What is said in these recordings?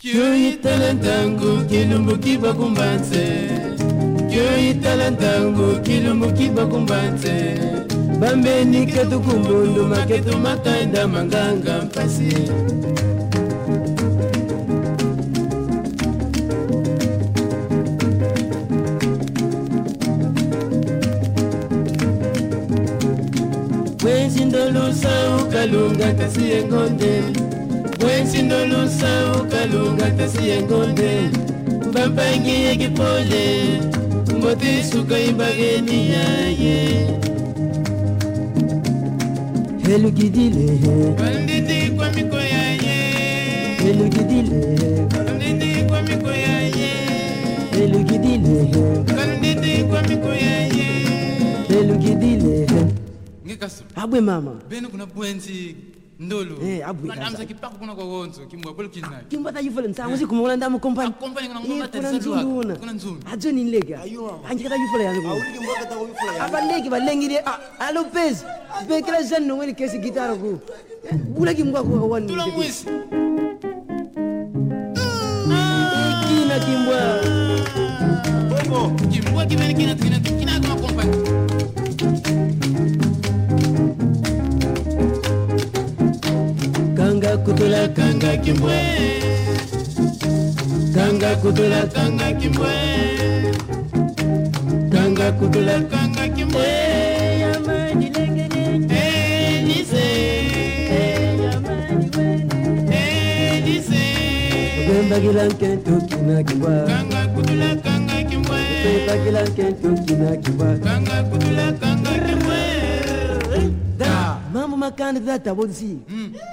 Kyoi talantangu kilumbu kibakumbanse Kyoi talantangu kilumbu kibakumbanse Bambeni ketukumbundu maketu makaenda manganga mpasi Mwezi ndolusa ukalunga kasi engonde apesi ye ngonde bambangi ye kipole moti suka ibageni ya ye helukidile bandidi kwa miko ya ye helukidile bandidi kwa miko ya ye helukidile bandidi kwa miko ya ye helukidile ngikasubu abwe mama bene kuna bwenzi ndulu eh abu amza kipako kuna kwa wonzo kimwa pole kinayo kimba ta yivole ntango si kumona ndamu company company ah, eh, kuna ngoma ta nzulu kuna nzulu ajo ni lega anje kata yivole yanzu awuli kimba kata yivole yanzu abaleki balengire a ah, lopez bekela jeune no wele kesi gitaro ku bula eh, kimba kwa wani ndulu mwisi kina kimbwa bobo kimbwa kimene kina kina kutola kanga kimbwe kanga kutola kanga kimbwe kanga kutola kanga kimbwe yama dilenge dilenge elise yama dilenge elise bembagila nkento kina kimbwa kanga kutola kanga kimbwe bembagila nkento kina kimbwa kanga kutola kanga kimbwe da mambo makandidata bonzi mm.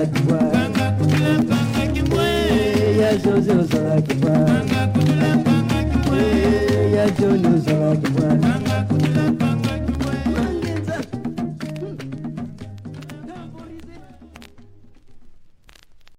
zakwa Panga kukula panga kimwe Ya zozo